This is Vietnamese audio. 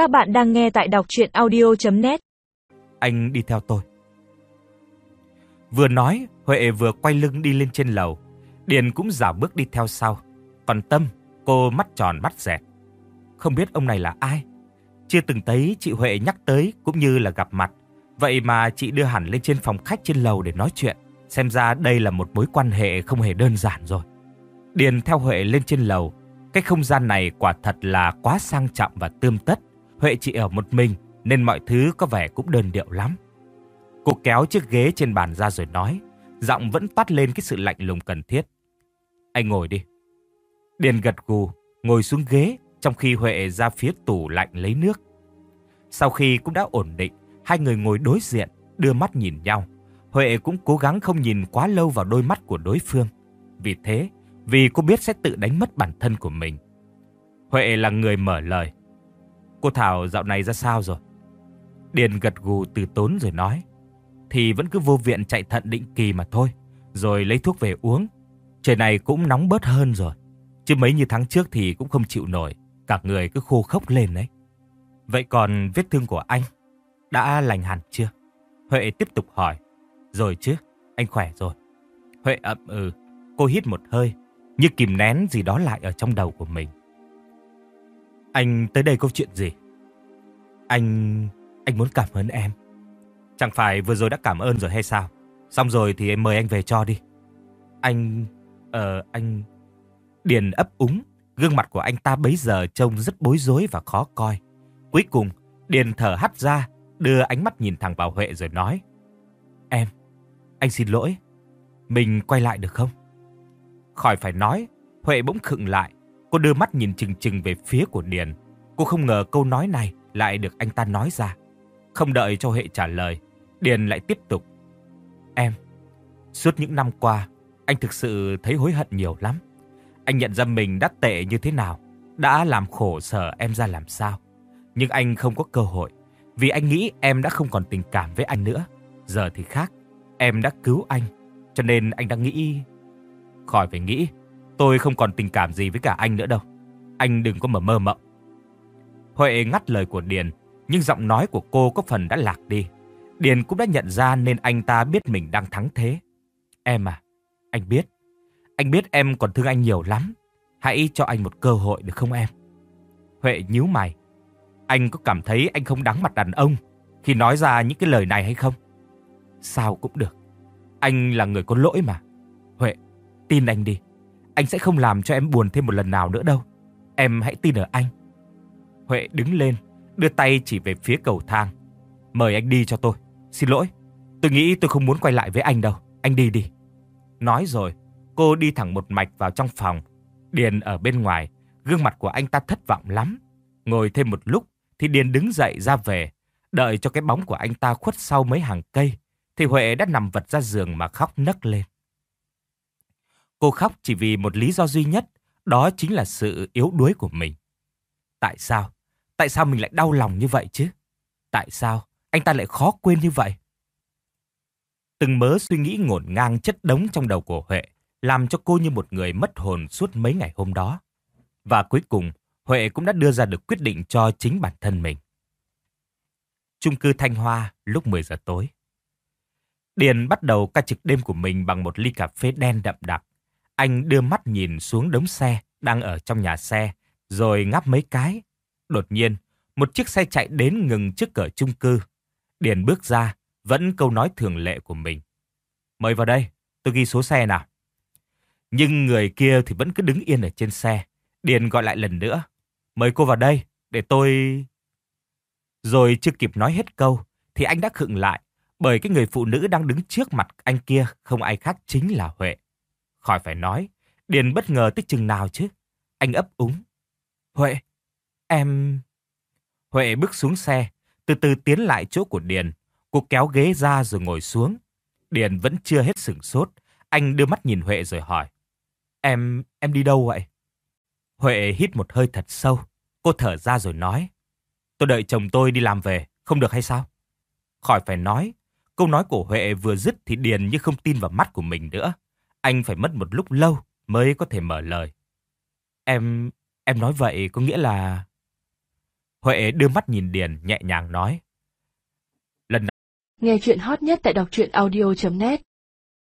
Các bạn đang nghe tại đọc audio net Anh đi theo tôi. Vừa nói, Huệ vừa quay lưng đi lên trên lầu. Điền cũng giả bước đi theo sau. Còn Tâm, cô mắt tròn mắt dẹt. Không biết ông này là ai? Chưa từng thấy chị Huệ nhắc tới cũng như là gặp mặt. Vậy mà chị đưa hẳn lên trên phòng khách trên lầu để nói chuyện. Xem ra đây là một mối quan hệ không hề đơn giản rồi. Điền theo Huệ lên trên lầu. Cái không gian này quả thật là quá sang trọng và tươm tất. Huệ chỉ ở một mình nên mọi thứ có vẻ cũng đơn điệu lắm. Cô kéo chiếc ghế trên bàn ra rồi nói, giọng vẫn toát lên cái sự lạnh lùng cần thiết. Anh ngồi đi. Điền gật gù, ngồi xuống ghế trong khi Huệ ra phía tủ lạnh lấy nước. Sau khi cũng đã ổn định, hai người ngồi đối diện, đưa mắt nhìn nhau. Huệ cũng cố gắng không nhìn quá lâu vào đôi mắt của đối phương. Vì thế, vì cô biết sẽ tự đánh mất bản thân của mình. Huệ là người mở lời. Cô Thảo dạo này ra sao rồi? Điền gật gù từ tốn rồi nói. Thì vẫn cứ vô viện chạy thận định kỳ mà thôi. Rồi lấy thuốc về uống. Trời này cũng nóng bớt hơn rồi. Chứ mấy như tháng trước thì cũng không chịu nổi. Cả người cứ khô khốc lên đấy. Vậy còn vết thương của anh đã lành hẳn chưa? Huệ tiếp tục hỏi. Rồi chứ, anh khỏe rồi. Huệ ậm ừ, cô hít một hơi, như kìm nén gì đó lại ở trong đầu của mình. Anh tới đây câu chuyện gì? Anh... anh muốn cảm ơn em. Chẳng phải vừa rồi đã cảm ơn rồi hay sao? Xong rồi thì em mời anh về cho đi. Anh... Ờ, anh... Điền ấp úng, gương mặt của anh ta bấy giờ trông rất bối rối và khó coi. Cuối cùng, Điền thở hắt ra, đưa ánh mắt nhìn thẳng vào Huệ rồi nói. Em, anh xin lỗi. Mình quay lại được không? Khỏi phải nói, Huệ bỗng khựng lại. Cô đưa mắt nhìn chừng chừng về phía của Điền. Cô không ngờ câu nói này lại được anh ta nói ra. Không đợi cho Huệ trả lời, Điền lại tiếp tục. Em, suốt những năm qua, anh thực sự thấy hối hận nhiều lắm. Anh nhận ra mình đã tệ như thế nào, đã làm khổ sở em ra làm sao. Nhưng anh không có cơ hội, vì anh nghĩ em đã không còn tình cảm với anh nữa. Giờ thì khác, em đã cứu anh, cho nên anh đang nghĩ... Khỏi phải nghĩ, tôi không còn tình cảm gì với cả anh nữa đâu. Anh đừng có mà mơ mộng. Huệ ngắt lời của Điền, nhưng giọng nói của cô có phần đã lạc đi. Điền cũng đã nhận ra nên anh ta biết mình đang thắng thế. Em à, anh biết. Anh biết em còn thương anh nhiều lắm. Hãy cho anh một cơ hội được không em? Huệ nhíu mày. Anh có cảm thấy anh không đáng mặt đàn ông khi nói ra những cái lời này hay không? Sao cũng được. Anh là người có lỗi mà. Huệ, tin anh đi. Anh sẽ không làm cho em buồn thêm một lần nào nữa đâu. Em hãy tin ở anh. Huệ đứng lên, đưa tay chỉ về phía cầu thang. Mời anh đi cho tôi. Xin lỗi, tôi nghĩ tôi không muốn quay lại với anh đâu. Anh đi đi. Nói rồi, cô đi thẳng một mạch vào trong phòng. Điền ở bên ngoài, gương mặt của anh ta thất vọng lắm. Ngồi thêm một lúc thì Điền đứng dậy ra về. Đợi cho cái bóng của anh ta khuất sau mấy hàng cây, thì Huệ đã nằm vật ra giường mà khóc nấc lên. Cô khóc chỉ vì một lý do duy nhất, đó chính là sự yếu đuối của mình. Tại sao? Tại sao mình lại đau lòng như vậy chứ? Tại sao anh ta lại khó quên như vậy? Từng mớ suy nghĩ ngổn ngang chất đống trong đầu của Huệ, làm cho cô như một người mất hồn suốt mấy ngày hôm đó. Và cuối cùng, Huệ cũng đã đưa ra được quyết định cho chính bản thân mình. Trung cư Thanh Hoa lúc 10 giờ tối. Điền bắt đầu ca trực đêm của mình bằng một ly cà phê đen đậm đặc. Anh đưa mắt nhìn xuống đống xe đang ở trong nhà xe, rồi ngáp mấy cái. Đột nhiên, một chiếc xe chạy đến ngừng trước cửa chung cư. Điền bước ra, vẫn câu nói thường lệ của mình. Mời vào đây, tôi ghi số xe nào. Nhưng người kia thì vẫn cứ đứng yên ở trên xe. Điền gọi lại lần nữa. Mời cô vào đây, để tôi... Rồi chưa kịp nói hết câu, thì anh đã khựng lại, bởi cái người phụ nữ đang đứng trước mặt anh kia không ai khác chính là Huệ. Khỏi phải nói, Điền bất ngờ tới chừng nào chứ. Anh ấp úng. Huệ, em... Huệ bước xuống xe, từ từ tiến lại chỗ của Điền. Cô kéo ghế ra rồi ngồi xuống. Điền vẫn chưa hết sửng sốt. Anh đưa mắt nhìn Huệ rồi hỏi. Em, em đi đâu vậy? Huệ hít một hơi thật sâu. Cô thở ra rồi nói. Tôi đợi chồng tôi đi làm về, không được hay sao? Khỏi phải nói. Câu nói của Huệ vừa dứt thì Điền như không tin vào mắt của mình nữa. Anh phải mất một lúc lâu mới có thể mở lời. Em, em nói vậy có nghĩa là... Huệ đưa mắt nhìn Điền nhẹ nhàng nói. lần Nghe chuyện hot nhất tại đọc truyện audio.net